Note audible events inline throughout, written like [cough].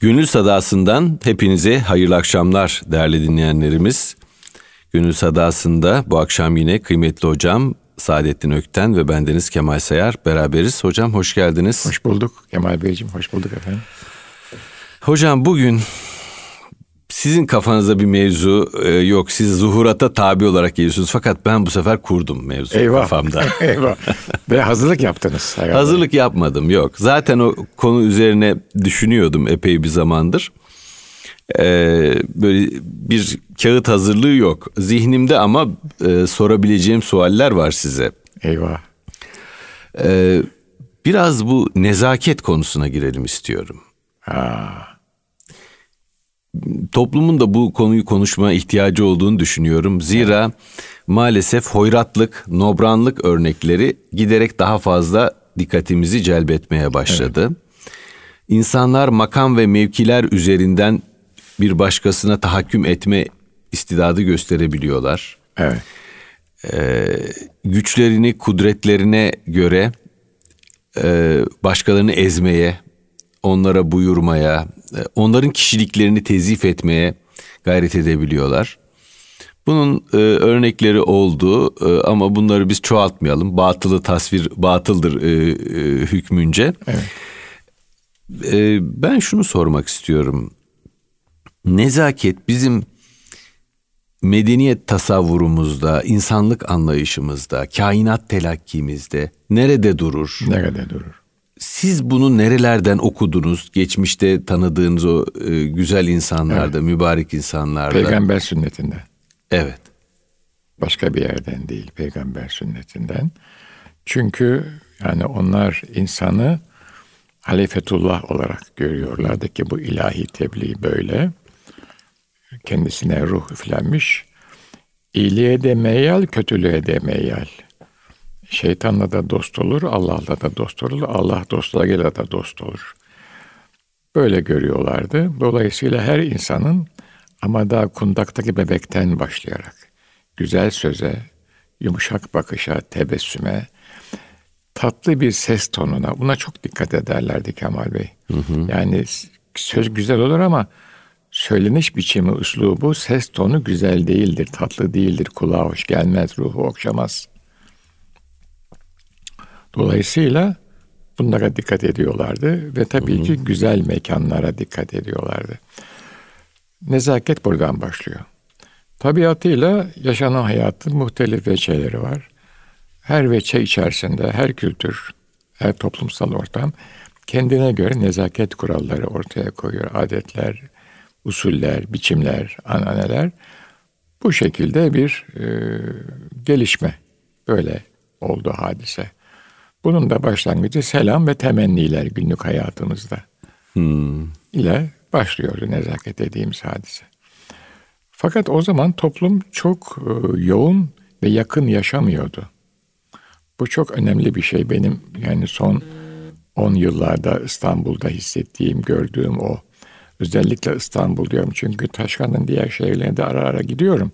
Gönül Sadası'ndan hepinize hayırlı akşamlar değerli dinleyenlerimiz. Gönül Sadası'nda bu akşam yine kıymetli hocam Saadettin Ökten ve bendeniz Kemal Sayar beraberiz. Hocam hoş geldiniz. Hoş bulduk Kemal Beyciğim, hoş bulduk efendim. Hocam bugün sizin kafanızda bir mevzu e, yok. Siz zuhurata tabi olarak geliyorsunuz. Fakat ben bu sefer kurdum mevzu Eyvah. kafamda. [laughs] Eyvah. Ve hazırlık yaptınız. herhalde. Hazırlık yapmadım yok. Zaten o konu üzerine düşünüyordum epey bir zamandır. Ee, böyle bir kağıt hazırlığı yok. Zihnimde ama e, sorabileceğim sualler var size. Eyvah. Ee, biraz bu nezaket konusuna girelim istiyorum. Ha. Toplumun da bu konuyu konuşmaya ihtiyacı olduğunu düşünüyorum. Zira maalesef hoyratlık, nobranlık örnekleri giderek daha fazla dikkatimizi celbetmeye başladı. İnsanlar makam ve mevkiler üzerinden bir başkasına tahakküm etme istidadı gösterebiliyorlar. Evet. güçlerini, kudretlerine göre e, başkalarını ezmeye, onlara buyurmaya, onların kişiliklerini tezif etmeye gayret edebiliyorlar. Bunun e, örnekleri oldu e, ama bunları biz çoğaltmayalım. Batılı tasvir batıldır e, e, hükmünce. Evet. E, ben şunu sormak istiyorum. Nezaket bizim medeniyet tasavvurumuzda, insanlık anlayışımızda, kainat telakkimizde nerede durur? Nerede durur? Siz bunu nerelerden okudunuz? Geçmişte tanıdığınız o e, güzel insanlarda, mübarek insanlarda. Peygamber sünnetinde. Evet. Başka bir yerden değil, peygamber sünnetinden. Çünkü yani onlar insanı halifetullah olarak görüyorlardı ki bu ilahi tebliğ böyle. Kendisine ruh üflenmiş. İyiliğe de meyal, kötülüğe de meyal. Şeytanla da dost olur, Allah'la da dost olur, Allah dostlarıyla da dost olur. Böyle görüyorlardı. Dolayısıyla her insanın ama daha kundaktaki bebekten başlayarak güzel söze, yumuşak bakışa, tebessüme, tatlı bir ses tonuna buna çok dikkat ederlerdi Kemal Bey. Yani söz güzel olur ama söyleniş biçimi, üslubu, ses tonu güzel değildir, tatlı değildir, kulağa hoş gelmez, ruhu okşamaz. Dolayısıyla bunlara dikkat ediyorlardı ve tabii ki güzel mekanlara dikkat ediyorlardı. Nezaket buradan başlıyor. Tabiatıyla yaşanan hayatın muhtelif veçeleri var. Her veçe içerisinde her kültür, her toplumsal ortam kendine göre nezaket kuralları ortaya koyuyor. Adetler, usuller, biçimler, ananeler. Bu şekilde bir e, gelişme. Böyle oldu hadise. Bunun da başlangıcı selam ve temenniler günlük hayatımızda. ile başlıyordu nezaket dediğimiz hadise. Fakat o zaman toplum çok e, yoğun ve yakın yaşamıyordu. Bu çok önemli bir şey benim yani son 10 yıllarda İstanbul'da hissettiğim, gördüğüm o. Özellikle İstanbul diyorum çünkü Taşkan'ın diğer şehirlerine de ara ara gidiyorum.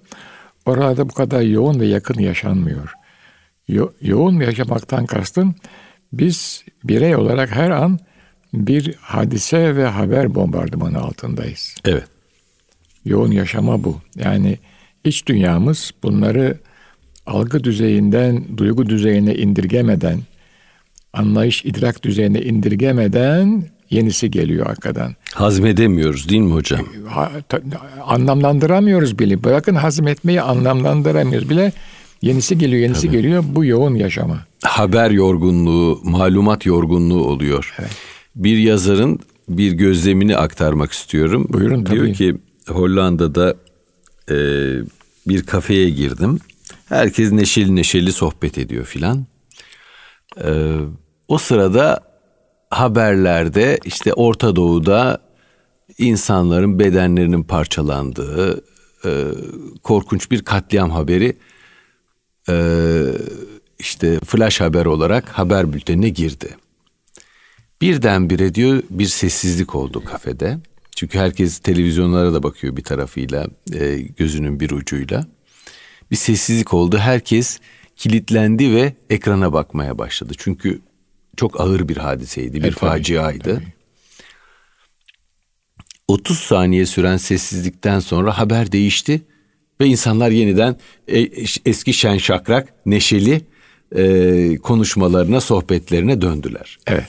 Orada bu kadar yoğun ve yakın yaşanmıyor. Yo- yoğun yaşamaktan kastım biz birey olarak her an bir hadise ve haber bombardımanı altındayız. Evet. Yoğun yaşama bu. Yani iç dünyamız bunları algı düzeyinden duygu düzeyine indirgemeden, anlayış idrak düzeyine indirgemeden yenisi geliyor arkadan. Hazmedemiyoruz değil mi hocam? Ha- ta- anlamlandıramıyoruz bile. Bırakın hazmetmeyi anlamlandıramıyoruz bile. Yenisi geliyor, yenisi geliyor. Bu yoğun yaşama. Haber yorgunluğu, malumat yorgunluğu oluyor. Bir yazarın bir gözlemini aktarmak istiyorum. Buyurun, Diyor tabii. ki Hollanda'da e, bir kafeye girdim. Herkes neşeli neşeli sohbet ediyor filan. E, o sırada haberlerde işte Orta Doğu'da insanların bedenlerinin parçalandığı e, korkunç bir katliam haberi e, işte flash haber olarak haber bültenine girdi. Birdenbire diyor bir sessizlik oldu kafede. Çünkü herkes televizyonlara da bakıyor bir tarafıyla, e, gözünün bir ucuyla. Bir sessizlik oldu. Herkes kilitlendi ve ekrana bakmaya başladı. Çünkü çok ağır bir hadiseydi, bir E, faciaydı. tabii. 30 saniye süren sessizlikten sonra haber değişti ve insanlar yeniden e, eski şen şakrak, neşeli e, konuşmalarına, sohbetlerine döndüler. Evet.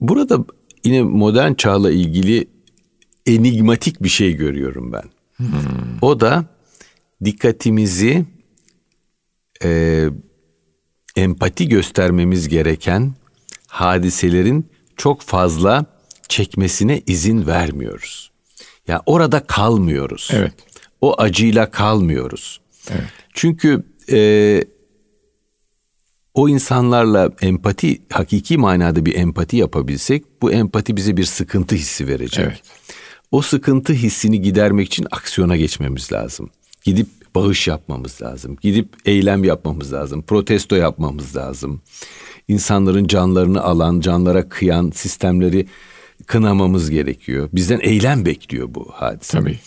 Burada yine modern çağla ilgili enigmatik bir şey görüyorum ben. Hmm. O da dikkatimizi e, empati göstermemiz gereken hadiselerin çok fazla çekmesine izin vermiyoruz. Ya yani orada kalmıyoruz. Evet. O acıyla kalmıyoruz. Evet. Çünkü e, o insanlarla empati, hakiki manada bir empati yapabilsek bu empati bize bir sıkıntı hissi verecek. Evet. O sıkıntı hissini gidermek için aksiyona geçmemiz lazım. Gidip bağış yapmamız lazım. Gidip eylem yapmamız lazım. Protesto yapmamız lazım. İnsanların canlarını alan, canlara kıyan sistemleri kınamamız gerekiyor. Bizden eylem bekliyor bu hadise. Tabii.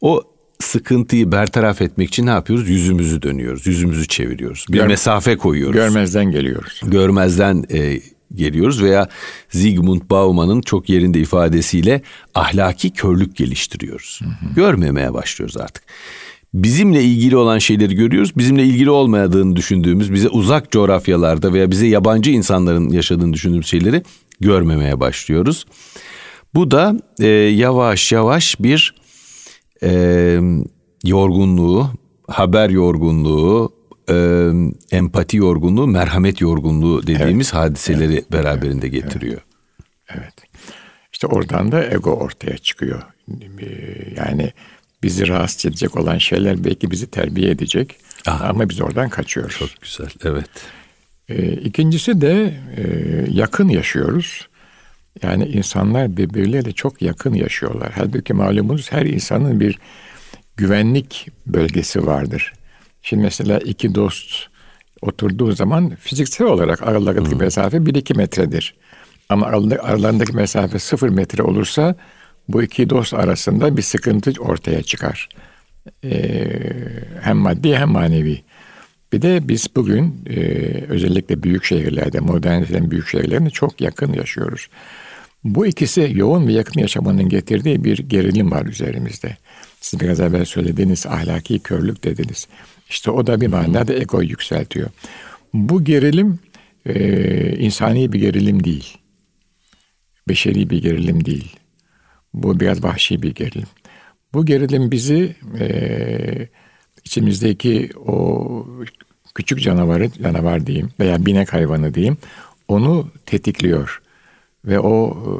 O sıkıntıyı bertaraf etmek için ne yapıyoruz? Yüzümüzü dönüyoruz, yüzümüzü çeviriyoruz. Bir Gör, mesafe koyuyoruz. Görmezden geliyoruz. Görmezden e, geliyoruz veya Zygmunt Bauman'ın çok yerinde ifadesiyle ahlaki körlük geliştiriyoruz. Hı hı. Görmemeye başlıyoruz artık. Bizimle ilgili olan şeyleri görüyoruz. Bizimle ilgili olmadığını düşündüğümüz, bize uzak coğrafyalarda veya bize yabancı insanların yaşadığını düşündüğümüz şeyleri görmemeye başlıyoruz. Bu da e, yavaş yavaş bir e, yorgunluğu, haber yorgunluğu, e, empati yorgunluğu, merhamet yorgunluğu dediğimiz evet. hadiseleri evet. beraberinde getiriyor. Evet. evet. İşte oradan da ego ortaya çıkıyor. Yani bizi rahatsız edecek olan şeyler belki bizi terbiye edecek. Aha. Ama biz oradan kaçıyoruz. Çok güzel, evet. E, ikincisi de e, yakın yaşıyoruz. Yani insanlar birbirleriyle çok yakın yaşıyorlar. Halbuki malumunuz her insanın bir güvenlik bölgesi vardır. Şimdi mesela iki dost oturduğu zaman fiziksel olarak aralarındaki hmm. mesafe 1-2 metredir. Ama aralarındaki mesafe 0 metre olursa bu iki dost arasında bir sıkıntı ortaya çıkar. Ee, hem maddi hem manevi. Bir de biz bugün e, özellikle büyük şehirlerde, modernleşen büyük şehirlerinde çok yakın yaşıyoruz. Bu ikisi yoğun ve yakın yaşamanın getirdiği bir gerilim var üzerimizde. Siz biraz evvel söylediğiniz ahlaki körlük dediniz. İşte o da bir manada egoyu yükseltiyor. Bu gerilim e, insani bir gerilim değil. Beşeri bir gerilim değil. Bu biraz vahşi bir gerilim. Bu gerilim bizi e, içimizdeki o küçük canavarı, canavar diyeyim veya binek hayvanı diyeyim, onu tetikliyor. Ve o e,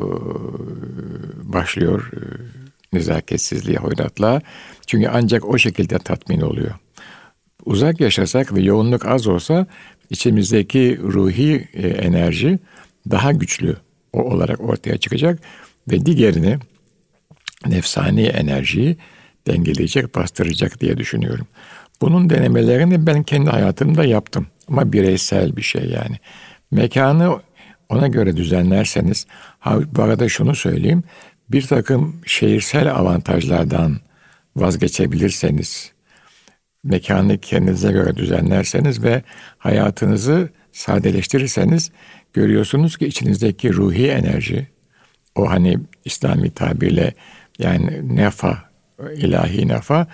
başlıyor e, nezaketsizliğe, hoyratlığa. Çünkü ancak o şekilde tatmin oluyor. Uzak yaşasak ve yoğunluk az olsa içimizdeki ruhi e, enerji daha güçlü olarak ortaya çıkacak ve diğerini nefsani enerjiyi dengeleyecek, bastıracak diye düşünüyorum. Bunun denemelerini ben kendi hayatımda yaptım. Ama bireysel bir şey yani. Mekanı ona göre düzenlerseniz, ha, bu arada şunu söyleyeyim, bir takım şehirsel avantajlardan vazgeçebilirseniz, mekanı kendinize göre düzenlerseniz ve hayatınızı sadeleştirirseniz görüyorsunuz ki içinizdeki ruhi enerji, o hani İslami tabirle yani nefa, ilahi nefa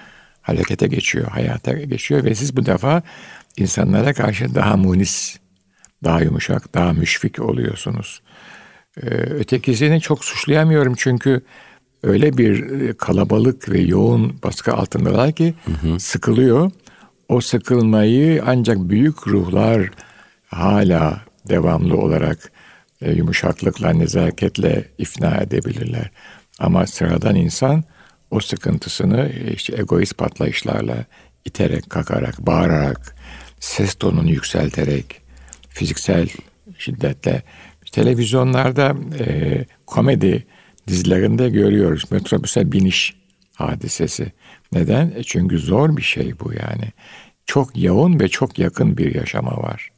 harekete geçiyor, hayata geçiyor ve siz bu defa insanlara karşı daha munis, daha yumuşak, daha müşfik oluyorsunuz. Ee, ötekisini çok suçlayamıyorum çünkü öyle bir e, kalabalık ve yoğun baskı altındalar ki hı hı. sıkılıyor. O sıkılmayı ancak büyük ruhlar hala devamlı olarak e, yumuşaklıkla, nezaketle ifna edebilirler. Ama sıradan insan o sıkıntısını e, işte egoist patlayışlarla iterek, kakarak, bağırarak, ses tonunu yükselterek, fiziksel şiddetle televizyonlarda e, komedi dizilerinde görüyoruz. Metrobüse biniş hadisesi. Neden? E çünkü zor bir şey bu yani. Çok yoğun ve çok yakın bir yaşama var.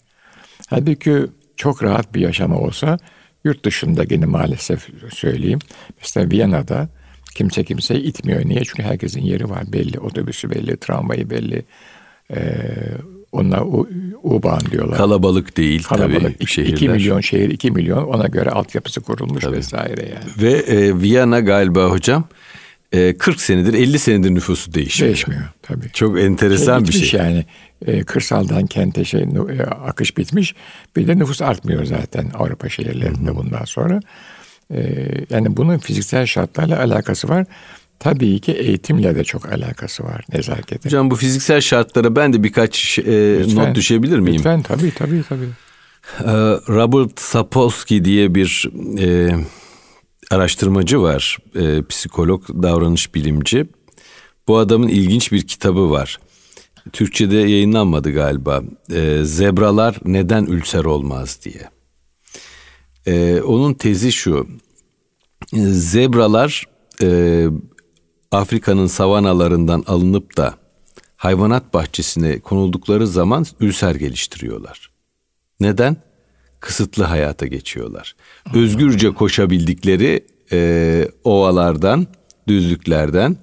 Halbuki çok rahat bir yaşama olsa yurt dışında yine maalesef söyleyeyim. Mesela Viyana'da kimse kimseyi itmiyor. Niye? Çünkü herkesin yeri var belli. Otobüsü belli, tramvayı belli. Ee, onlar U-Bahn diyorlar. Kalabalık değil Kalabalık. tabii 2 şehirler. milyon şehir 2 milyon ona göre altyapısı kurulmuş vesaire yani. Ve e, Viyana galiba hocam e, 40 senedir 50 senedir nüfusu değişmiyor. Değişmiyor tabii. Çok enteresan bir bitmiş şey. yani. E, kırsaldan kente şey e, akış bitmiş. Bir de nüfus artmıyor zaten Avrupa şehirlerinde bundan sonra. E, yani bunun fiziksel şartlarla alakası var. Tabii ki eğitimle de çok alakası var nezaketin. Hocam bu fiziksel şartlara ben de birkaç e, Lütfen, not düşebilir miyim? Lütfen tabii tabii tabii. Ee, Robert Sapolsky diye bir e, araştırmacı var, e, psikolog, davranış bilimci. Bu adamın ilginç bir kitabı var. Türkçe'de yayınlanmadı galiba. E, Zebralar neden ülser olmaz diye. E, onun tezi şu. Zebralar e, Afrika'nın savanalarından alınıp da hayvanat bahçesine konuldukları zaman ülser geliştiriyorlar. Neden? Kısıtlı hayata geçiyorlar. Özgürce koşabildikleri e, ovalardan, düzlüklerden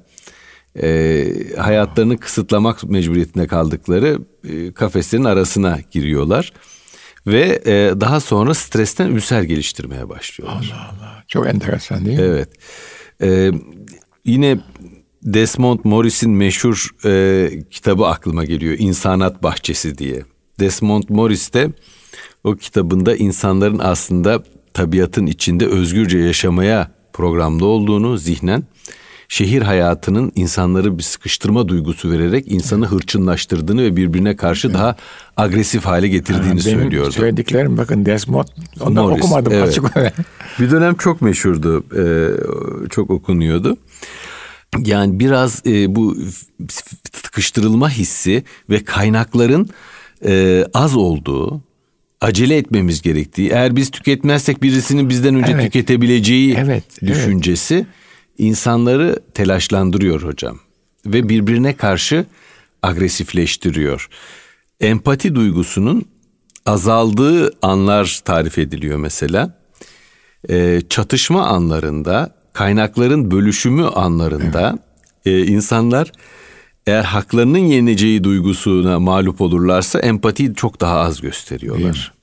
e, hayatlarını kısıtlamak mecburiyetinde kaldıkları e, kafeslerin arasına giriyorlar. Ve e, daha sonra stresten ülser geliştirmeye başlıyorlar. Allah Allah. Çok enteresan değil mi? Evet. Ee, yine Desmond Morris'in meşhur e, kitabı aklıma geliyor. İnsanat Bahçesi diye. Desmond Morris de o kitabında insanların aslında tabiatın içinde özgürce yaşamaya programlı olduğunu zihnen şehir hayatının insanları bir sıkıştırma duygusu vererek insanı hırçınlaştırdığını ve birbirine karşı daha agresif hale getirdiğini Benim söylüyordu. söylediklerim bakın Desmond ondan Morris, okumadım evet. açık olarak. Bir dönem çok meşhurdu, e, çok okunuyordu. Yani biraz e, bu tıkıştırılma hissi ve kaynakların e, az olduğu, acele etmemiz gerektiği, eğer biz tüketmezsek birisinin bizden önce Evet. tüketebileceği Evet, evet. düşüncesi insanları telaşlandırıyor hocam ve birbirine karşı agresifleştiriyor. Empati duygusunun azaldığı anlar tarif ediliyor mesela. Ee, çatışma anlarında, kaynakların bölüşümü anlarında e, insanlar eğer haklarının yenileceği duygusuna mağlup olurlarsa empatiyi çok daha az gösteriyorlar.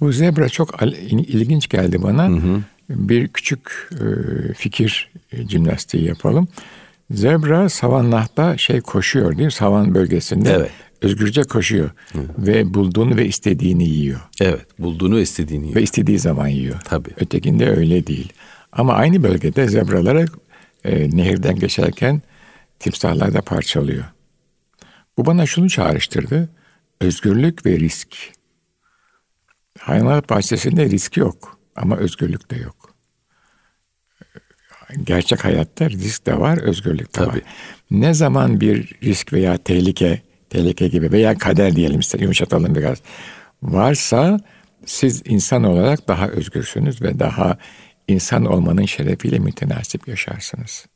Bu zebra çok ilginç geldi bana. Bir küçük e, fikir e, jimnastiği yapalım. Zebra savannahta şey koşuyor değil mi? Savan bölgesinde. Evet. Özgürce koşuyor. Ve bulduğunu ve istediğini yiyor. Evet, bulduğunu istediğini yiyor. Ve istediği zaman yiyor. Tabii. Ötekinde öyle değil. Ama aynı bölgede zebraları e, nehirden geçerken timsahlar da parçalıyor. Bu bana şunu çağrıştırdı. Özgürlük ve risk. Hayvanat bahçesinde risk yok ama özgürlük de yok. Gerçek hayatta risk de var, özgürlük de var. Tabii. Ne zaman bir risk veya tehlike, tehlike gibi veya kader diyelim işte yumuşatalım biraz varsa siz insan olarak daha özgürsünüz ve daha insan olmanın şerefiyle mütenasip yaşarsınız.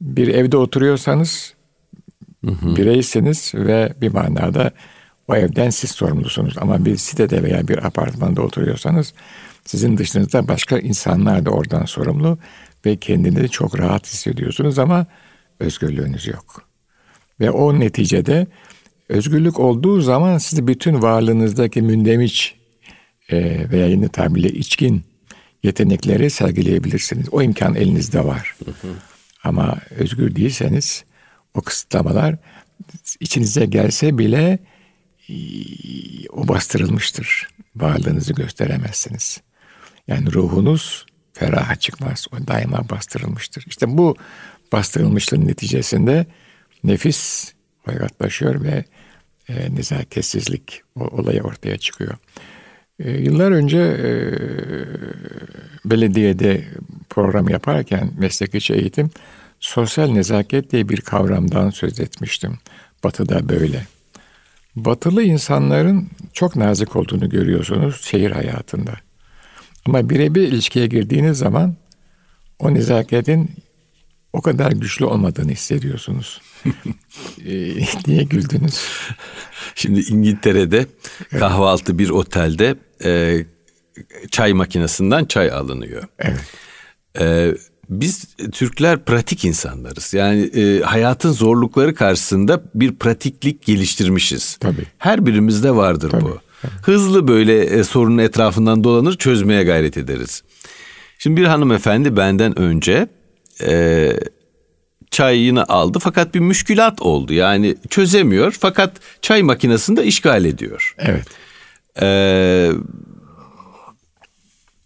Bir evde oturuyorsanız bireysiniz ve bir manada o evden siz sorumlusunuz. Ama bir sitede veya bir apartmanda oturuyorsanız sizin dışınızda başka insanlar da oradan sorumlu ve kendinizi çok rahat hissediyorsunuz ama özgürlüğünüz yok. Ve o neticede özgürlük olduğu zaman siz bütün varlığınızdaki mündemiş e, veya yeni tabirle içkin yetenekleri sergileyebilirsiniz. O imkan elinizde var. Ama özgür değilseniz o kısıtlamalar içinize gelse bile e, o bastırılmıştır. Varlığınızı gösteremezsiniz. Yani ruhunuz feraha çıkmaz. O daima bastırılmıştır. İşte bu bastırılmışlığın neticesinde nefis hoyratlaşıyor ve e, nezaketsizlik olayı ortaya çıkıyor. E, yıllar önce e, belediyede program yaparken meslek içi eğitim sosyal nezaket diye bir kavramdan söz etmiştim. Batı'da böyle. Batılı insanların çok nazik olduğunu görüyorsunuz şehir hayatında. Ama birebir ilişkiye girdiğiniz zaman o nezaketin o kadar güçlü olmadığını hissediyorsunuz. [laughs] e, niye güldünüz? Şimdi İngiltere'de kahvaltı bir otelde e, çay makinesinden çay alınıyor. Evet. E, biz Türkler pratik insanlarız. Yani e, hayatın zorlukları karşısında bir pratiklik geliştirmişiz. Tabii. Her birimizde vardır Tabii, bu. Hızlı böyle e, sorunun etrafından dolanır çözmeye gayret ederiz. Şimdi bir hanımefendi benden önce e, çayını aldı fakat bir müşkülat oldu. Yani çözemiyor fakat çay makinesini de işgal ediyor. Evet. Ee,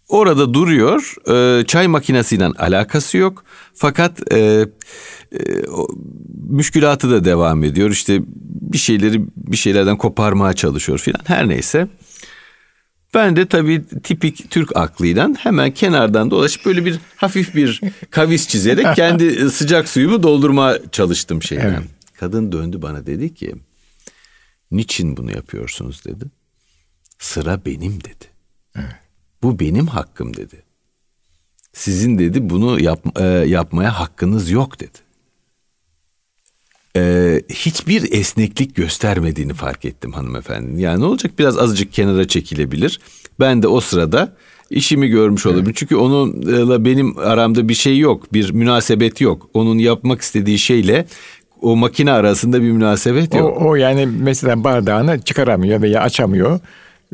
orada duruyor. Ee, çay makinesiyle alakası yok. Fakat e, e, o, müşkülatı da devam ediyor. İşte bir şeyleri bir şeylerden koparmaya çalışıyor filan. Her neyse. Ben de tabii tipik Türk aklıyla hemen kenardan dolaşıp böyle bir hafif bir kavis çizerek [laughs] kendi sıcak suyumu doldurmaya çalıştım şeyden. Evet. Kadın döndü bana dedi ki niçin bunu yapıyorsunuz dedi. Sıra benim dedi. Bu benim hakkım dedi. Sizin dedi bunu yap, e, yapmaya hakkınız yok dedi. E, hiçbir esneklik göstermediğini fark ettim hanımefendinin. Yani ne olacak biraz azıcık kenara çekilebilir. Ben de o sırada işimi görmüş olabilirim. Çünkü onunla benim aramda bir şey yok, bir münasebet yok. Onun yapmak istediği şeyle o makine arasında bir münasebet O, yok. o yani mesela bardağını çıkaramıyor veya açamıyor.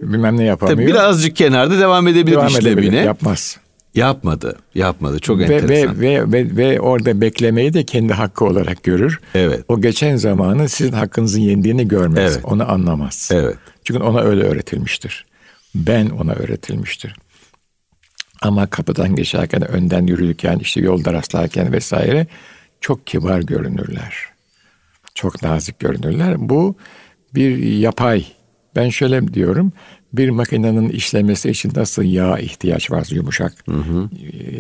Bilmem ne yapamıyor. Tabii birazcık kenarda devam edebilir Devam işlemine. edebilir, Yapmaz. Yapmadı. Yapmadı. Çok Ve, enteresan. ve, ve, ve, ve orada beklemeyi de kendi hakkı olarak görür. Evet. O geçen zamanı sizin hakkınızın yendiğini görmez. Evet. Onu anlamaz. Evet. Çünkü ona öyle öğretilmiştir. Ben ona öğretilmiştir. Ama kapıdan geçerken, önden yürürken, işte yolda rastlarken vesaire çok kibar görünürler. Çok nazik görünürler. Bu bir yapay. Ben şöyle diyorum. Bir makinenin işlemesi için nasıl yağ ihtiyaç var yumuşak.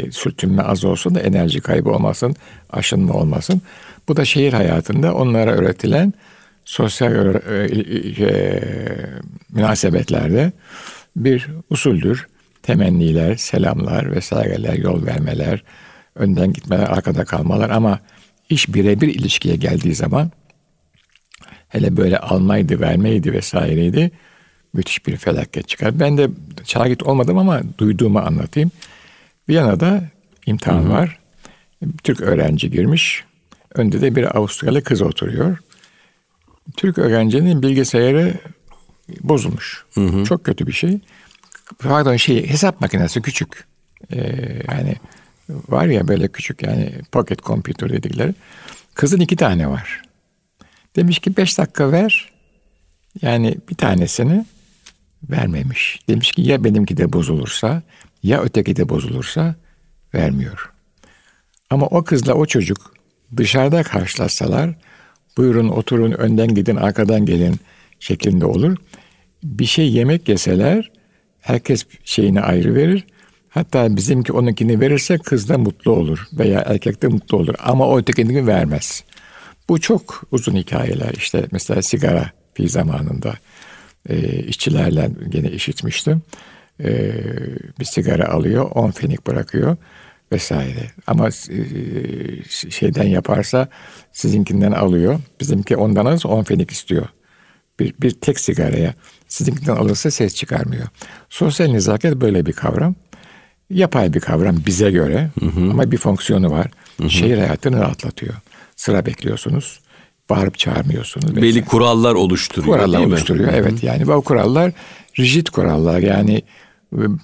e, sürtünme az olsun da enerji kaybı olmasın, aşınma olmasın. Bu da şehir hayatında onlara öğretilen sosyal e, e, münasebetlerde bir usuldür. Temenniler, selamlar vesaireler, yol vermeler, önden gitmeler, arkada kalmalar ama iş birebir ilişkiye geldiği zaman hele böyle almaydı, vermeydi vesaireydi müthiş bir felaket çıkar. Ben de şahit olmadım ama duyduğumu anlatayım. Viyana'da imtihan var. Türk öğrenci girmiş. Önde de bir Avustralya kız oturuyor. Türk öğrencinin bilgisayarı bozulmuş. Çok kötü bir şey. Pardon şey hesap makinesi küçük. Ee, yani var ya böyle küçük yani pocket computer dedikleri. Kızın iki tane var. Demiş ki beş dakika ver. Yani bir tanesini vermemiş. Demiş ki ya benimki de bozulursa ya öteki de bozulursa vermiyor. Ama o kızla o çocuk dışarıda karşılaşsalar buyurun oturun önden gidin arkadan gelin şeklinde olur. Bir şey yemek yeseler herkes şeyini ayrı verir. Hatta bizimki onunkini verirse kız da mutlu olur veya erkek de mutlu olur ama o ötekini vermez. Bu çok uzun hikayeler işte mesela sigara fi zamanında e, işçilerle gene işitmiştim. E, bir sigara alıyor, 10 fenik bırakıyor vesaire. Ama e, şeyden yaparsa sizinkinden alıyor. Bizimki ondan alırsa 10 fenik istiyor. Bir, bir tek sigaraya. Sizinkinden alırsa ses çıkarmıyor. Sosyal nezaket böyle bir kavram. Yapay bir kavram bize göre ama bir fonksiyonu var. Şehir hayatını rahatlatıyor. Sıra bekliyorsunuz. Bağırıp çağırmıyorsunuz. Belli kurallar oluşturuyor Kurallar değil mi? oluşturuyor. Evet yani bu kurallar rigid kurallar. Yani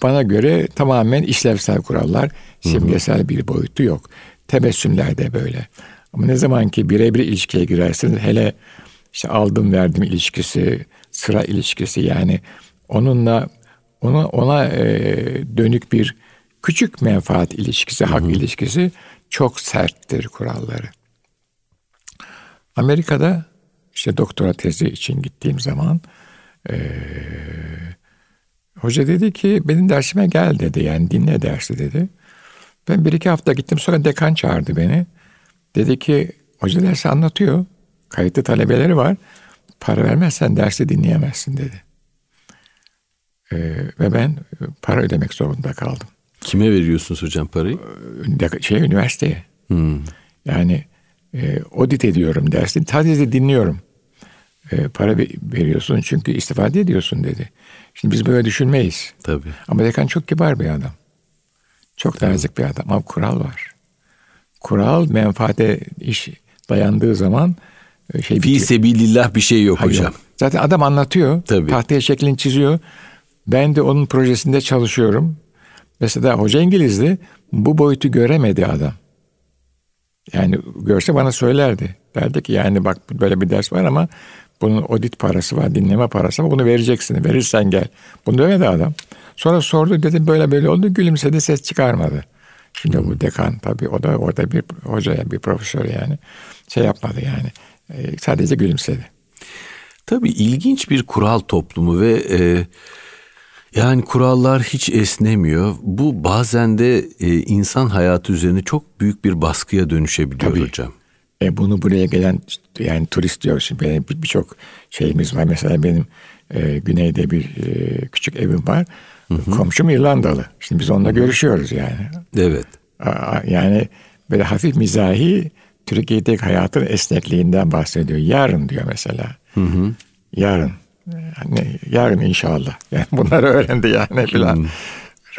bana göre tamamen işlevsel kurallar. Simgesel bir boyutu yok. Tebessümler de böyle. Ama ne zaman ki birebir ilişkiye girersiniz hele işte aldım verdim ilişkisi, sıra ilişkisi yani onunla ona ona e, dönük bir küçük menfaat ilişkisi, hak ilişkisi çok serttir kuralları. Amerika'da işte doktora tezi için gittiğim zaman e, hoca dedi ki benim dersime gel dedi yani dinle dersi dedi. Ben bir iki hafta gittim sonra dekan çağırdı beni. Dedi ki hoca dersi anlatıyor. Kayıtlı talebeleri var. Para vermezsen dersi dinleyemezsin dedi. E, ve ben para ödemek zorunda kaldım. Kime veriyorsunuz hocam parayı? De- şey üniversiteye. Hmm. Yani e, audit ediyorum dersin. Sadece dinliyorum. E, para ve- veriyorsun çünkü istifade ediyorsun dedi. Şimdi biz böyle düşünmeyiz. Tabii. Ama dekan çok kibar bir adam. Çok nazik bir adam ama kural var. kural menfaate iş dayandığı zaman e, şey Fi sebilillah bir şey yok Hayır, hocam. Zaten adam anlatıyor. Tabii. Tahtaya şeklini çiziyor. Ben de onun projesinde çalışıyorum. Mesela hoca İngilizdi. Bu boyutu göremedi adam. Yani görse bana söylerdi. Derdi ki yani bak böyle bir ders var ama bunun audit parası var, dinleme parası var. Bunu vereceksin. Verirsen gel. Bunu demedi adam. Sonra sordu dedim böyle böyle oldu. Gülümsedi ses çıkarmadı. Şimdi bu dekan tabii o da orada bir hocaya bir profesör yani şey yapmadı yani. Ee, sadece gülümsedi. Tabii ilginç bir kural toplumu ve e, yani kurallar hiç esnemiyor. Bu bazen de e, insan hayatı üzerine çok büyük bir baskıya dönüşebiliyor Tabii. hocam. E bunu buraya gelen yani turist diyor şimdi benim bir- birçok şeyimiz var. Mesela benim e, güneyde bir e, küçük evim var. Komşum İrlandalı. Şimdi biz onunla görüşüyoruz yani. Evet. Aa, Yani böyle hafif mizahi Türkiye'deki hayatın esnekliğinden bahsediyor. Yarın diyor mesela. Yarın. Yani yarın inşallah. [laughs] Yani bunları öğrendi yani filan.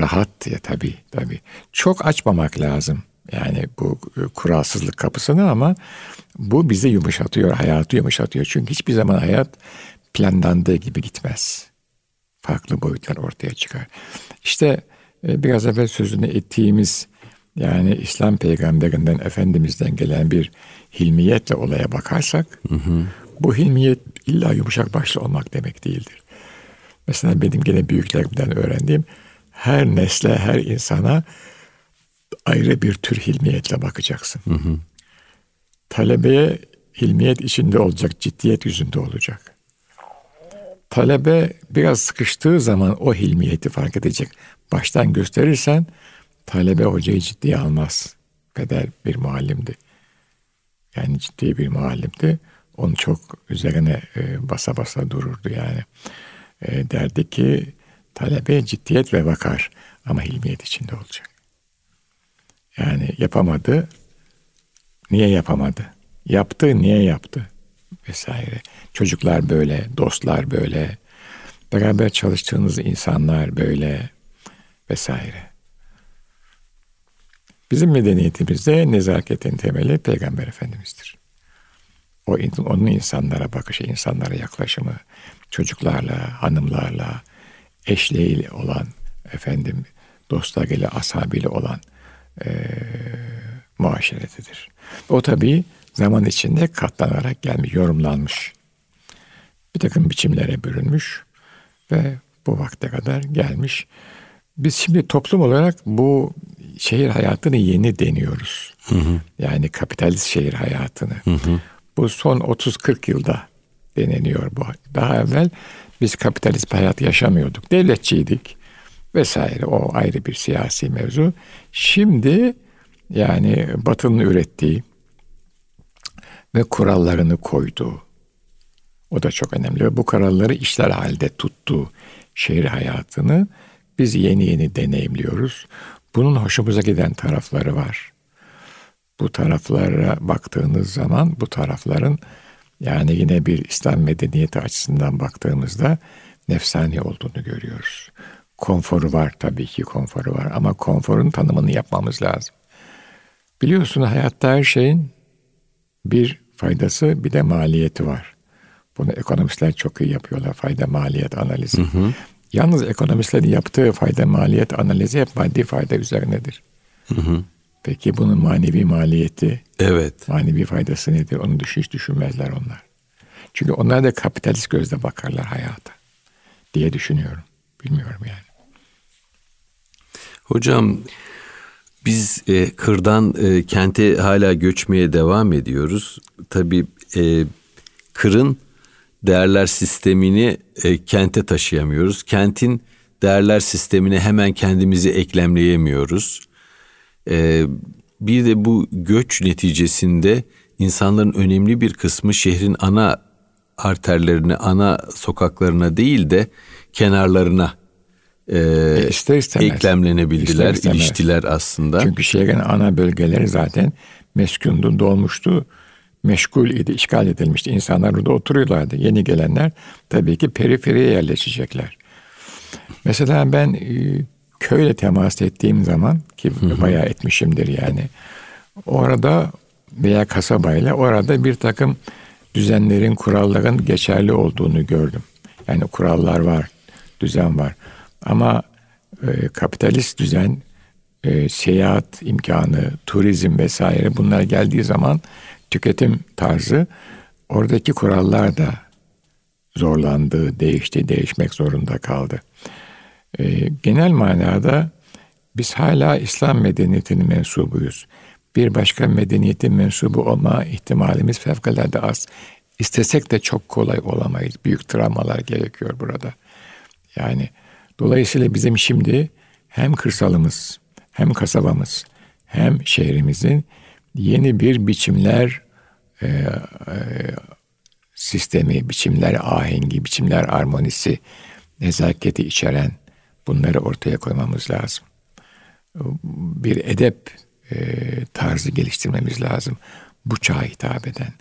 Rahat diye tabii tabii. Çok açmamak lazım. Yani bu e, kuralsızlık kapısını ama bu bizi yumuşatıyor, hayatı yumuşatıyor. Çünkü hiçbir zaman hayat planlandığı gibi gitmez farklı boyutlar ortaya çıkar. İşte e, biraz evvel sözünü ettiğimiz yani İslam peygamberinden Efendimiz'den gelen bir hilmiyetle olaya bakarsak bu hilmiyet illa yumuşak başlı olmak demek değildir. Mesela benim gene büyüklerimden öğrendiğim her nesle, her insana ayrı bir tür hilmiyetle bakacaksın. Talebeye hilmiyet içinde olacak, ciddiyet yüzünde olacak. Talebe biraz sıkıştığı zaman o hilmiyeti fark edecek. Baştan gösterirsen talebe hocayı ciddiye almaz. Peder bir muallimdi. Yani ciddi bir muallimdi. Onu çok üzerine e, basa basa dururdu yani. E, derdi ki talebe ciddiyet ve vakar ama hilmiyet içinde olacak. Yani yapamadı. Niye yapamadı? Yaptı, niye yaptı? Vesaire. Çocuklar böyle, dostlar böyle, beraber çalıştığınız insanlar böyle vesaire. Bizim medeniyetimizde nezaketin temeli Peygamber Efendimiz'dir. O onun insanlara bakışı, insanlara yaklaşımı, çocuklarla, hanımlarla, eşliğiyle olan, efendim, dostlarıyla, ashabıyla olan e, muaşeretidir. O tabii zaman içinde katlanarak gelmiş, yorumlanmış. Bir takım biçimlere bürünmüş ve bu vakte kadar gelmiş. Biz şimdi toplum olarak bu şehir hayatını yeni deniyoruz. Hı hı. Yani kapitalist şehir hayatını. Hı hı. Bu son 30-40 yılda deneniyor bu. Daha evvel biz kapitalist hayat yaşamıyorduk. Devletçiydik vesaire. O ayrı bir siyasi mevzu. Şimdi yani Batı'nın ürettiği ve kurallarını koyduğu o da çok önemli. Ve bu kuralları işler halde tuttuğu şehir hayatını biz yeni yeni deneyimliyoruz. Bunun hoşumuza giden tarafları var. Bu taraflara baktığınız zaman bu tarafların yani yine bir İslam medeniyeti açısından baktığımızda nefsani olduğunu görüyoruz. Konforu var tabii ki konforu var ama konforun tanımını yapmamız lazım. Biliyorsun hayatta her şeyin bir faydası bir de maliyeti var. Bunu ekonomistler çok iyi yapıyorlar fayda maliyet analizi. Hı hı. Yalnız ekonomistlerin yaptığı fayda maliyet analizi hep maddi fayda üzerinedir. Hı hı. Peki bunun manevi maliyeti, evet. manevi faydası nedir? Onu düş, hiç düşünmezler onlar. Çünkü onlar da kapitalist gözle bakarlar hayata diye düşünüyorum. Bilmiyorum yani. Hocam biz e, kırdan e, kente hala göçmeye devam ediyoruz. Tabii e, kırın değerler sistemini e, kente taşıyamıyoruz. Kentin değerler sistemine hemen kendimizi eklemleyemiyoruz. E, bir de bu göç neticesinde insanların önemli bir kısmı şehrin ana arterlerine, ana sokaklarına değil de kenarlarına e, e, ister istemez. eklemlenebildiler, ister istemez. iliştiler aslında. Çünkü şehrin ana bölgeleri zaten meskundu, dolmuştu meşgul idi, işgal edilmişti. İnsanlar burada oturuyorlardı. Yeni gelenler tabii ki periferiye yerleşecekler. Mesela ben e, köyle temas ettiğim zaman ki bayağı etmişimdir yani. Orada veya kasabayla orada bir takım düzenlerin, kuralların geçerli olduğunu gördüm. Yani kurallar var, düzen var. Ama e, kapitalist düzen, e, seyahat imkanı, turizm vesaire bunlar geldiği zaman tüketim tarzı oradaki kurallar da zorlandı, değişti, değişmek zorunda kaldı. E, genel manada biz hala İslam medeniyetinin mensubuyuz. Bir başka medeniyetin mensubu olma ihtimalimiz fevkalade az. İstesek de çok kolay olamayız. Büyük travmalar gerekiyor burada. Yani dolayısıyla bizim şimdi hem kırsalımız, hem kasabamız, hem şehrimizin yeni bir biçimler e, e, sistemi, biçimler ahengi, biçimler armonisi, nezaketi içeren bunları ortaya koymamız lazım. Bir edep e, tarzı geliştirmemiz lazım. Bu çağa hitap eden,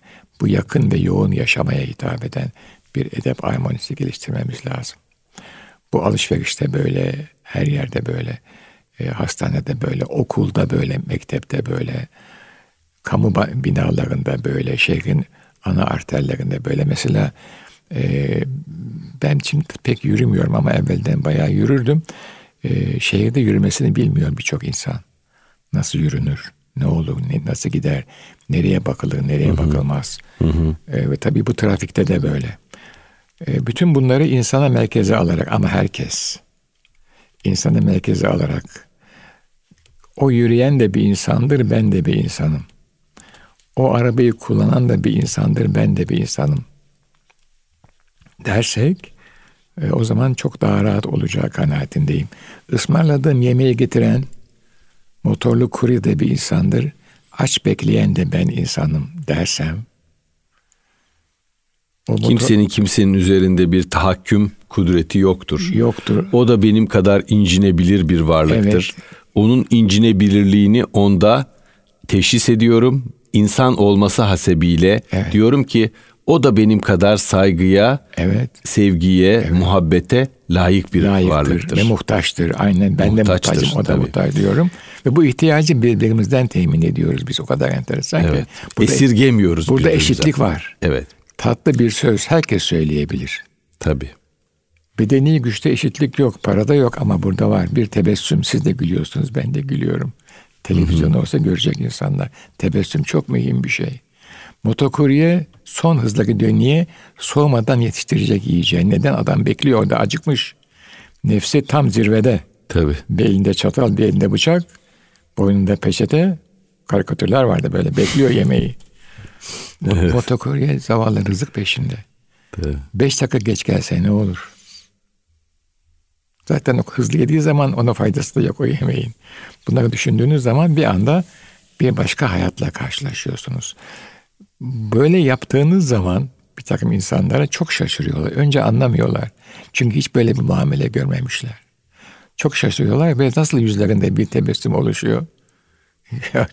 bu yakın ve yoğun yaşamaya hitap eden bir edep armonisi geliştirmemiz lazım. Bu alışverişte böyle, her yerde böyle, e, hastanede böyle, okulda böyle, mektepte böyle, kamu binalarında böyle, şehrin ana arterlerinde böyle. Mesela e, ben şimdi pek yürümüyorum ama evvelden bayağı yürürdüm. E, şehirde yürümesini bilmiyor birçok insan. Nasıl yürünür? Ne olur? Ne, nasıl gider? Nereye bakılır? Nereye Hı-hı. bakılmaz? Hı-hı. E, ve tabii bu trafikte de böyle. Bütün bunları insana merkeze alarak ama herkes insanı merkeze alarak o yürüyen de bir insandır, ben de bir insanım. O arabayı kullanan da bir insandır, ben de bir insanım. Dersek e, o zaman çok daha rahat olacağı kanaatindeyim. Ismarladığım yemeği getiren motorlu kurye de bir insandır. Aç bekleyen de ben insanım dersem o Kimsenin motor... kimsenin üzerinde bir tahakküm kudreti yoktur. Yoktur. O da benim kadar incinebilir bir varlıktır. Evet. Onun incinebilirliğini onda teşhis ediyorum. İnsan olması hasebiyle evet. diyorum ki o da benim kadar saygıya, evet. sevgiye, evet. muhabbete layık bir Layıktır varlıktır. Ve muhtaçtır. Aynen ben Muhtaçtır, de muhtacım, o da tabii. muhtaç diyorum. Ve bu ihtiyacı birbirimizden temin ediyoruz biz. O kadar enteresan evet. ki. Burada, Esirgemiyoruz. Burada eşitlik var. Evet. Tatlı bir söz herkes söyleyebilir. Tabii. Bedeni güçte eşitlik yok, parada yok ama burada var. Bir tebessüm, siz de gülüyorsunuz, ben de gülüyorum. Televizyon olsa görecek insanlar. Tebessüm çok mühim bir şey. Motokurye son hızla gidiyor. Niye? Soğumadan yetiştirecek yiyeceği. Neden? Adam bekliyor orada acıkmış. Nefsi tam zirvede. Tabii. Belinde çatal, belinde bıçak, boynunda peçete. Karikatürler vardı böyle. Bekliyor yemeği. Evet. Motokurye zavallı rızık peşinde. Tabii. Beş dakika geç gelse ne olur? Zaten o hızlı yediği zaman ona faydası da yok o yemeğin. Bunları düşündüğünüz zaman bir anda bir başka hayatla karşılaşıyorsunuz. Böyle yaptığınız zaman bir takım insanlara çok şaşırıyorlar. Önce anlamıyorlar. Çünkü hiç böyle bir muamele görmemişler. Çok şaşırıyorlar ve nasıl yüzlerinde bir tebessüm oluşuyor. [laughs]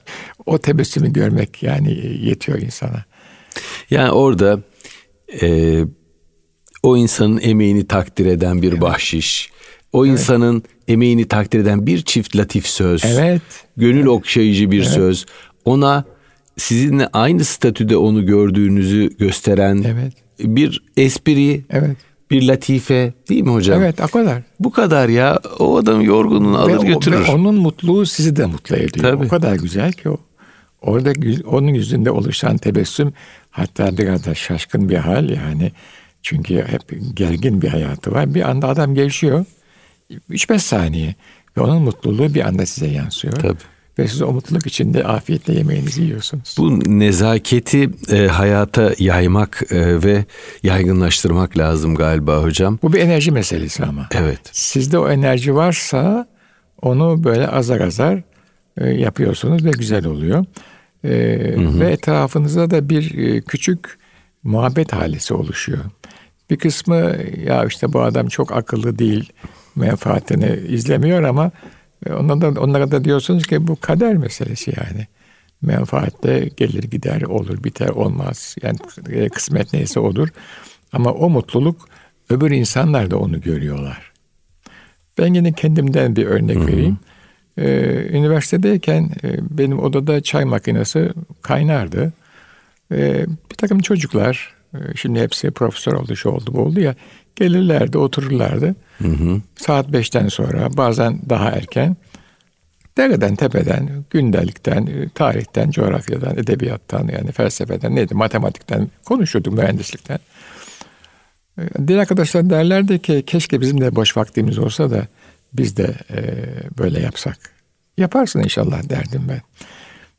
o tebessümü görmek yani yetiyor insana. Yani orada e, o insanın emeğini takdir eden bir evet. bahşiş, o evet. insanın emeğini takdir eden bir çift latif söz, evet. gönül evet. okşayıcı bir evet. söz, ona sizinle aynı statüde onu gördüğünüzü gösteren evet. bir espri, evet. bir latife değil mi hocam? Evet o kadar. Bu kadar ya. O adamın yorgunluğunu alır ve, götürür. Ve onun mutluluğu sizi de mutlu ediyor. Tabii. O kadar güzel ki o. Orada onun yüzünde oluşan tebessüm hatta biraz da şaşkın bir hal yani. Çünkü hep gergin bir hayatı var. Bir anda adam gevşiyor. 3-5 saniye. Ve onun mutluluğu bir anda size yansıyor. Tabii. Ve siz o mutluluk içinde afiyetle yemeğinizi yiyorsunuz. Bu nezaketi e, hayata yaymak e, ve yaygınlaştırmak lazım galiba hocam. Bu bir enerji meselesi ama. Evet. Sizde o enerji varsa onu böyle azar azar e, yapıyorsunuz ve güzel oluyor. E, hı hı. Ve etrafınızda da bir e, küçük muhabbet halisi oluşuyor. Bir kısmı ya işte bu adam çok akıllı değil, menfaatini izlemiyor ama onlara da, onlara da diyorsunuz ki bu kader meselesi yani. Menfaatte gelir gider olur biter olmaz. Yani e, kısmet neyse olur. Ama o mutluluk öbür insanlar da onu görüyorlar. Ben yine kendimden bir örnek Hı-hı. vereyim. Ee, üniversitedeyken e, benim odada çay makinesi kaynardı. Ee, bir takım çocuklar, e, şimdi hepsi profesör oldu, şu oldu, bu oldu ya, gelirlerdi, otururlardı. Hı hı. Saat beşten sonra, bazen daha erken, dereden, tepeden, gündelikten, e, tarihten, coğrafyadan, edebiyattan, yani felsefeden, neydi, matematikten konuşuyorduk, mühendislikten. Ee, diğer arkadaşlar derlerdi ki keşke bizim de boş vaktimiz olsa da biz de e, böyle yapsak. Yaparsın inşallah derdim ben.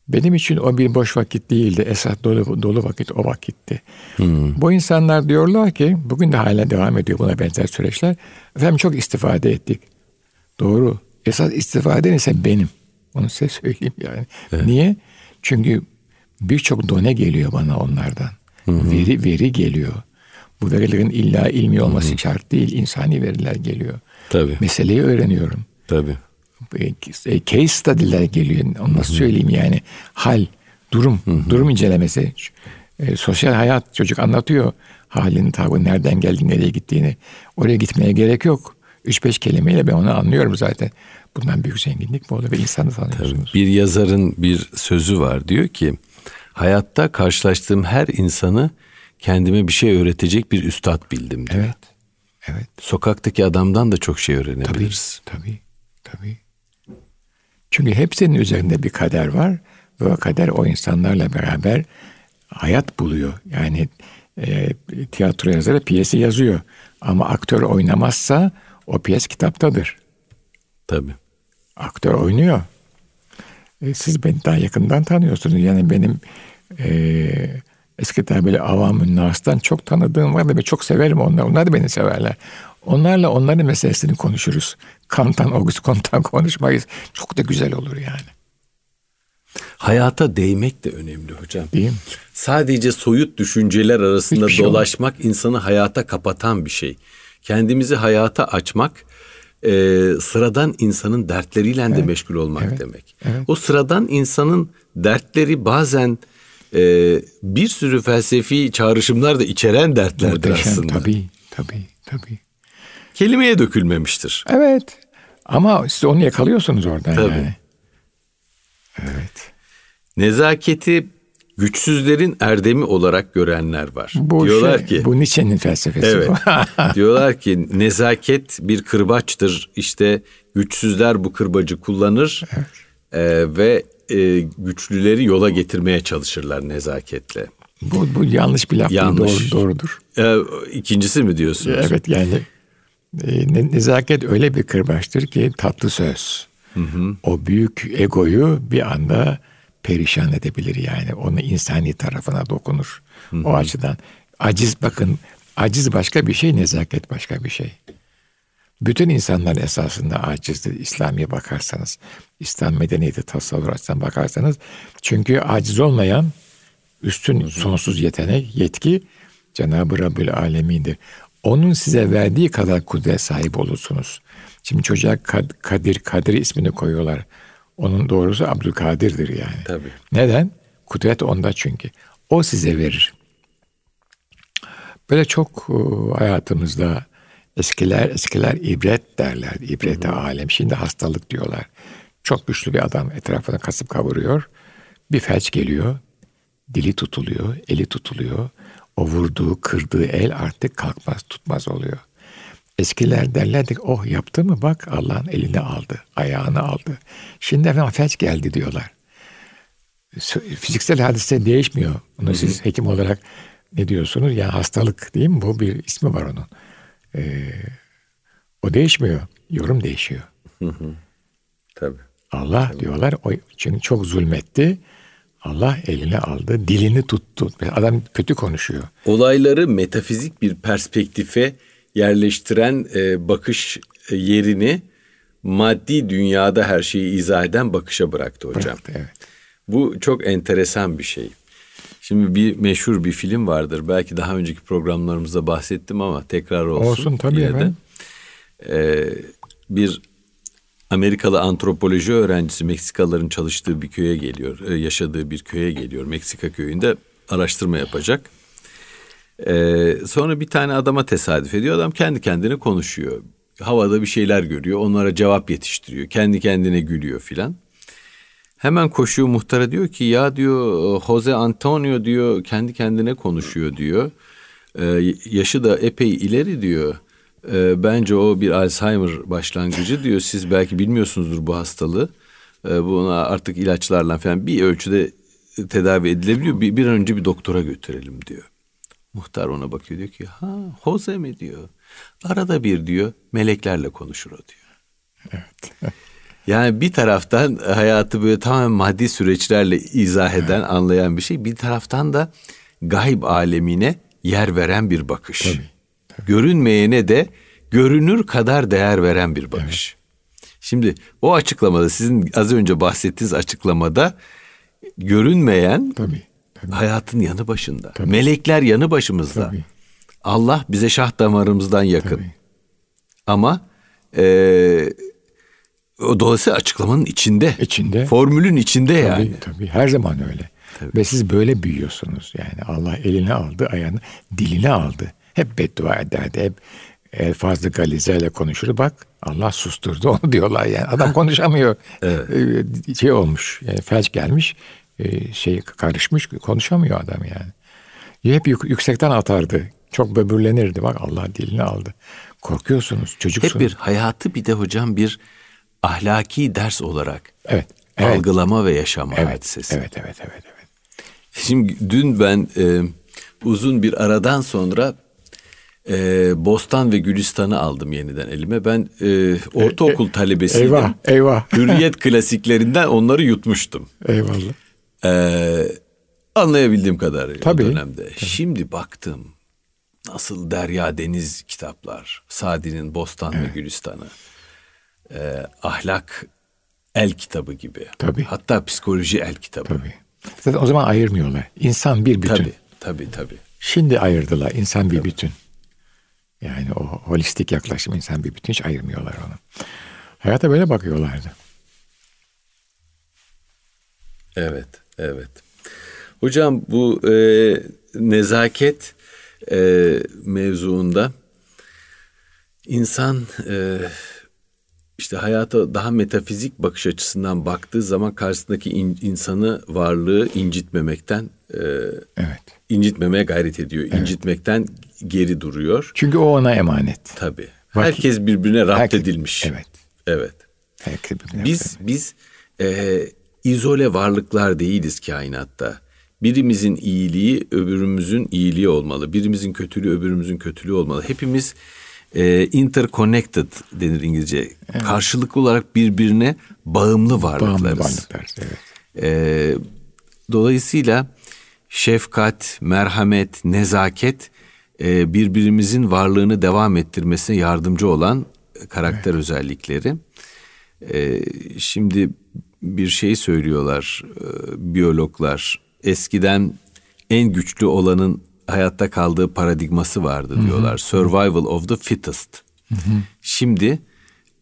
Benim için o bir boş vakit değildi. Esas dolu, dolu vakit o vakitti. Hmm. Bu insanlar diyorlar ki bugün de hala devam ediyor buna benzer süreçler. Efendim çok istifade ettik. Doğru. Esas istifade ise benim. Onu size [laughs] söyleyeyim yani. Evet. Niye? Çünkü birçok done geliyor bana onlardan. Hı Veri veri geliyor. Bu verilerin illa ilmi olması hı şart değil. insani veriler geliyor. Tabii. Meseleyi öğreniyorum. Tabii. E, case study'ler geliyor. Onu nasıl söyleyeyim yani? Hal, durum, Hı-hı. durum incelemesi. E, sosyal hayat çocuk anlatıyor halini, tavrını, nereden geldiğini, nereye gittiğini. Oraya gitmeye gerek yok. Üç beş kelimeyle ben onu anlıyorum zaten. Bundan büyük zenginlik mi olur ve insanı tanıyorsunuz. Tabii. Bir yazarın bir sözü var diyor ki hayatta karşılaştığım her insanı kendime bir şey öğretecek bir üstad bildim diyor. Evet. Evet. Sokaktaki adamdan da çok şey öğrenebiliriz. Tabii, tabii, tabii. Çünkü hepsinin üzerinde bir kader var ve o kader o insanlarla beraber hayat buluyor. Yani e, tiyatro yazarı piyesi yazıyor ama aktör oynamazsa o piyes kitaptadır. Tabii. Aktör oynuyor. E, siz beni daha yakından tanıyorsunuz. Yani benim e, eskiden böyle avamın nas'tan çok tanıdığım var ve çok severim onları. Onlar da beni severler. Onlarla onların meselesini konuşuruz. Kantan, Auguste Comte'dan konuşmayız. Çok da güzel olur yani. Hayata değmek de önemli hocam. Değil mi? Sadece soyut düşünceler arasında şey dolaşmak olmaz. insanı hayata kapatan bir şey. Kendimizi hayata açmak e, sıradan insanın dertleriyle evet. de meşgul olmak evet. demek. Evet. O sıradan insanın dertleri bazen e, bir sürü felsefi çağrışımlar da içeren dertlerdir Muhteşem, aslında. Tabii, tabii, tabii. Kelimeye dökülmemiştir. Evet. Ama siz onu yakalıyorsunuz oradan tabii. yani. Evet. Nezaketi güçsüzlerin erdemi olarak görenler var. Bu diyorlar şey, ki bu Nietzsche'nin felsefesi evet, [laughs] diyorlar ki nezaket bir kırbaçtır. İşte güçsüzler bu kırbacı kullanır evet. e, ve e, güçlüleri yola getirmeye çalışırlar nezaketle. Bu, bu yanlış bir laf. Yanlış. Doğru, doğrudur. E, ikincisi mi diyorsunuz? Evet yani e, nezaket öyle bir kırbaçtır ki tatlı söz. Hı hı. O büyük egoyu bir anda perişan edebilir yani. Onu insani tarafına dokunur. Hı hı. O açıdan aciz bakın aciz başka bir şey, nezaket başka bir şey. Bütün insanlar esasında acizdir. İslamiye bakarsanız, İslam medeniyeti tasavvur açısından bakarsanız. Çünkü aciz olmayan üstün sonsuz yetenek, yetki Cenab-ı Rabbül Alemin'dir. Onun size verdiği kadar kudret sahip olursunuz. Şimdi çocuğa Kadir, Kadir ismini koyuyorlar. Onun doğrusu Abdülkadir'dir yani. Tabii. Neden? Kudret onda çünkü. O size verir. Böyle çok e, hayatımızda eskiler eskiler ibret derler. İbrete alem. Şimdi hastalık diyorlar. Çok güçlü bir adam etrafına kasıp kavuruyor. Bir felç geliyor. Dili tutuluyor, eli tutuluyor. O vurduğu, kırdığı el artık kalkmaz, tutmaz oluyor. Eskiler derlerdi oh yaptı mı bak Allah'ın elini aldı, ayağını aldı. Şimdi efendim felç geldi diyorlar. Fiziksel hadise değişmiyor. Bunu Hı-hı. siz hekim olarak ne diyorsunuz? Yani hastalık değil mi? Bu bir ismi var onun. Ee, o değişmiyor. Yorum değişiyor. Hı Tabii. Allah Tabii. diyorlar o çünkü çok zulmetti. Allah eline aldı, dilini tuttu. Adam kötü konuşuyor. Olayları metafizik bir perspektife yerleştiren e, bakış e, yerini maddi dünyada her şeyi izah eden bakışa bıraktı hocam. Bıraktı, evet. Bu çok enteresan bir şey. Şimdi bir meşhur bir film vardır. Belki daha önceki programlarımızda bahsettim ama tekrar olsun. Olsun tabii efendim. Ee, bir Amerikalı antropoloji öğrencisi Meksikalıların çalıştığı bir köye geliyor. E, yaşadığı bir köye geliyor. Meksika köyünde araştırma yapacak. Ee, sonra bir tane adama tesadüf ediyor. Adam kendi kendine konuşuyor. havada bir şeyler görüyor. Onlara cevap yetiştiriyor. Kendi kendine gülüyor filan. Hemen koşuyor muhtara diyor ki ya diyor Jose Antonio diyor kendi kendine konuşuyor diyor. Ee, yaşı da epey ileri diyor. Ee, bence o bir Alzheimer başlangıcı diyor. Siz belki bilmiyorsunuzdur bu hastalığı. Ee, buna artık ilaçlarla falan bir ölçüde tedavi edilebiliyor. Bir, bir an önce bir doktora götürelim diyor. Muhtar ona bakıyor diyor ki ha Jose mi diyor. Arada bir diyor meleklerle konuşur o diyor. Evet. [laughs] Yani bir taraftan hayatı böyle tamamen maddi süreçlerle izah eden, anlayan bir şey. Bir taraftan da gayb alemine yer veren bir bakış. Tabii. Görünmeyene de görünür kadar değer veren bir bakış. Evet. Şimdi o açıklamada sizin az önce bahsettiğiniz açıklamada görünmeyen tabii, tabii. hayatın yanı başında. Tabii. Melekler yanı başımızda. Tabii. Allah bize şah damarımızdan yakın. Tabii. Ama e, o dolayısıyla açıklamanın içinde. İçinde. Formülün içinde tabii, yani. Tabii her zaman öyle. Tabii. Ve siz böyle büyüyorsunuz yani. Allah eline aldı, ayağını, dilini aldı. Hep beddua ederdi. Hep e, fazla galizeyle konuşur. Bak Allah susturdu onu [laughs] diyorlar yani. Adam [laughs] konuşamıyor. evet. E, şey olmuş. Yani felç gelmiş. E, şey karışmış. Konuşamıyor adam yani. Hep yüksekten atardı. Çok böbürlenirdi. Bak Allah dilini aldı. Korkuyorsunuz çocuksunuz. Hep bir hayatı bir de hocam bir ahlaki ders olarak evet, evet. algılama ve yaşama evet, hadisesi. Evet, evet, evet, evet. Şimdi dün ben e, uzun bir aradan sonra e, Bostan ve Gülistan'ı aldım yeniden elime. Ben e, ortaokul e, e, talebesiydim. Eyvah, eyvah. [laughs] Hürriyet klasiklerinden onları yutmuştum. Eyvallah. E, anlayabildiğim kadar tabii, o dönemde. Tabii. Şimdi baktım nasıl derya deniz kitaplar. Sadi'nin Bostan evet. ve Gülistan'ı e, ahlak el kitabı gibi. Tabii. Hatta psikoloji el kitabı. Tabii. Zaten o zaman ayırmıyorlar. İnsan bir bütün. Tabii, tabii, tabii. Şimdi ayırdılar. İnsan bir tabii. bütün. Yani o holistik yaklaşım insan bir bütün hiç ayırmıyorlar onu. Hayata böyle bakıyorlardı. Evet, evet. Hocam bu e, nezaket e, mevzuunda insan e, işte hayata daha metafizik bakış açısından baktığı zaman karşısındaki in, insanı varlığı incitmemekten e, evet. incitmemeye gayret ediyor. Evet. İncitmekten geri duruyor. Çünkü o ona emanet. Tabii. Bak, Herkes birbirine rapt herkes, edilmiş. Evet. Evet. Herkes biz biz e, izole varlıklar değiliz kainatta. Birimizin iyiliği öbürümüzün iyiliği olmalı. Birimizin kötülüğü öbürümüzün kötülüğü olmalı. Hepimiz e, interconnected denir İngilizce. Evet. Karşılıklı olarak birbirine bağımlı varlıklarız. Bağımlı varlıklar, evet. E, dolayısıyla şefkat, merhamet, nezaket e, birbirimizin varlığını devam ettirmesine yardımcı olan karakter evet. özellikleri. E, şimdi bir şey söylüyorlar e, biyologlar. Eskiden en güçlü olanın hayatta kaldığı paradigması vardı diyorlar. Hı hı. Survival of the fittest. Hı hı. Şimdi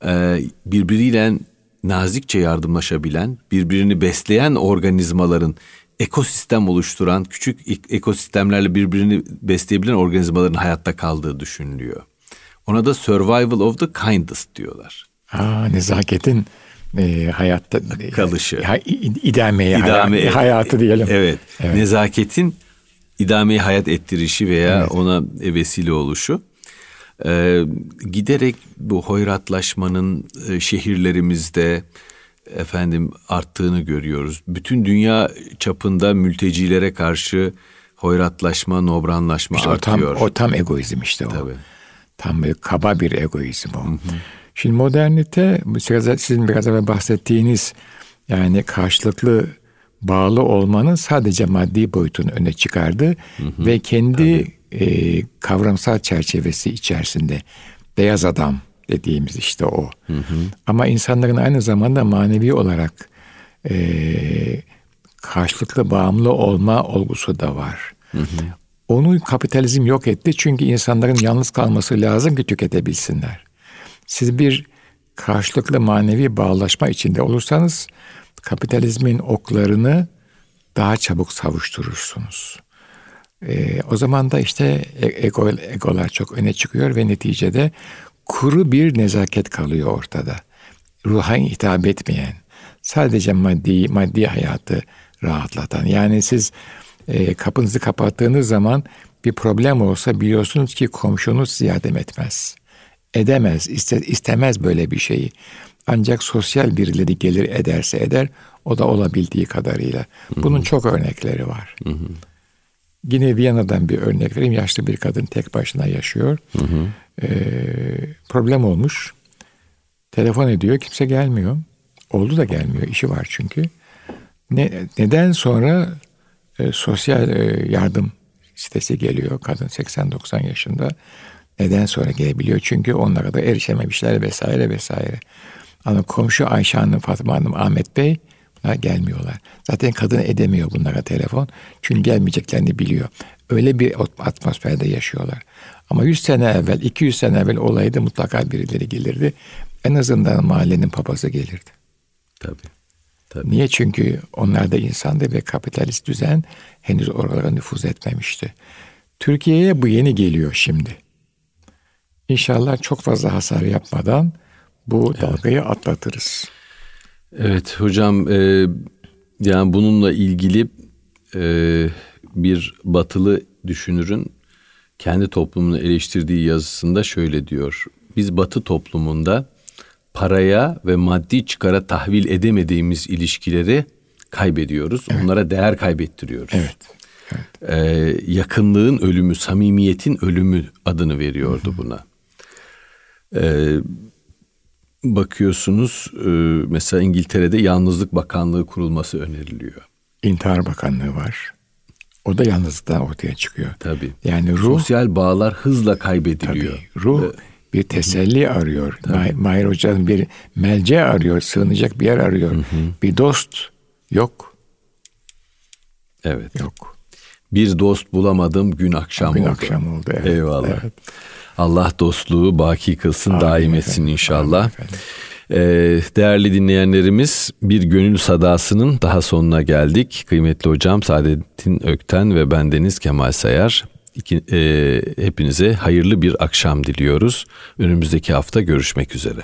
e, birbiriyle nazikçe yardımlaşabilen, birbirini besleyen organizmaların ekosistem oluşturan, küçük ekosistemlerle birbirini besleyebilen organizmaların hayatta kaldığı düşünülüyor. Ona da survival of the kindest diyorlar. Aa, nezaketin e, hayatta kalışı. E, idameye, İdame, hayatı diyelim. Evet, evet. Nezaketin idameyi hayat ettirişi veya evet. ona vesile oluşu. Ee, giderek bu hoyratlaşmanın e, şehirlerimizde efendim arttığını görüyoruz. Bütün dünya çapında mültecilere karşı hoyratlaşma, nobranlaşma işte artıyor. O tam, o tam egoizm işte o. Tabii. Tam böyle kaba bir egoizm o. Hı hı. Şimdi modernite sizin biraz evvel bahsettiğiniz yani karşılıklı bağlı olmanın sadece maddi boyutunu öne çıkardı hı hı, ve kendi e, kavramsal çerçevesi içerisinde beyaz adam dediğimiz işte o. Hı hı. Ama insanların aynı zamanda manevi olarak e, karşılıklı bağımlı olma olgusu da var. Hı hı. Onu kapitalizm yok etti çünkü insanların yalnız kalması lazım ki tüketebilsinler. Siz bir karşılıklı manevi bağlaşma içinde olursanız kapitalizmin oklarını daha çabuk savuşturursunuz. Ee, o zaman da işte e, ego, egolar çok öne çıkıyor ve neticede kuru bir nezaket kalıyor ortada. Ruha hitap etmeyen, sadece maddi maddi hayatı rahatlatan. Yani siz e, kapınızı kapattığınız zaman bir problem olsa biliyorsunuz ki komşunuz size yardım etmez. Edemez, iste, istemez böyle bir şeyi. Ancak sosyal birileri gelir ederse eder, o da olabildiği kadarıyla. Bunun Hı-hı. çok örnekleri var. Hı-hı. Yine Viyana'dan bir örnek vereyim. Yaşlı bir kadın tek başına yaşıyor. Hı hı. Ee, problem olmuş. Telefon ediyor, kimse gelmiyor. Oldu da gelmiyor, işi var çünkü. Ne, neden sonra e, sosyal e, yardım sitesi geliyor. Kadın 80-90 yaşında. Neden sonra gelebiliyor? Çünkü onlara da erişememişler vesaire vesaire. Ama komşu Ayşe Hanım, Fatma Hanım, Ahmet Bey gelmiyorlar. Zaten kadın edemiyor bunlara telefon. Çünkü gelmeyeceklerini biliyor. Öyle bir atmosferde yaşıyorlar. Ama 100 sene evvel, 200 sene evvel olaydı mutlaka birileri gelirdi. En azından mahallenin papazı gelirdi. Tabii. Tabii. Niye? Çünkü onlar da insandı ve kapitalist düzen henüz oralara nüfuz etmemişti. Türkiye'ye bu yeni geliyor şimdi. İnşallah çok fazla hasar yapmadan bu evet. dalgayı atlatırız. Evet hocam e, yani bununla ilgili e, bir batılı düşünürün kendi toplumunu eleştirdiği yazısında şöyle diyor. Biz batı toplumunda paraya ve maddi çıkara tahvil edemediğimiz ilişkileri kaybediyoruz. Evet. Onlara değer kaybettiriyoruz. Evet. evet. Ee, yakınlığın ölümü, samimiyetin ölümü adını veriyordu Hı-hı. buna. Ee, bakıyorsunuz e, mesela İngiltere'de Yalnızlık Bakanlığı kurulması öneriliyor. İntihar Bakanlığı var. O da yalnızlıktan ortaya çıkıyor. Tabii. Yani ruh sosyal bağlar hızla kaybediliyor. Tabii. Ruh ee, bir teselli arıyor. Tabii. Mahir Hoca'nın bir melce arıyor, sığınacak bir yer arıyor. Hı hı. Bir dost yok. Evet. Yok. Bir dost bulamadım gün akşam gün oldu. Gün akşam oldu. Evet. Eyvallah. Evet. Allah dostluğu baki kılsın, Amin daim etsin inşallah. Ee, değerli dinleyenlerimiz bir gönül sadasının daha sonuna geldik. Kıymetli hocam Saadettin Ökten ve bendeniz Kemal Sayar. İki, e, hepinize hayırlı bir akşam diliyoruz. Önümüzdeki hafta görüşmek üzere.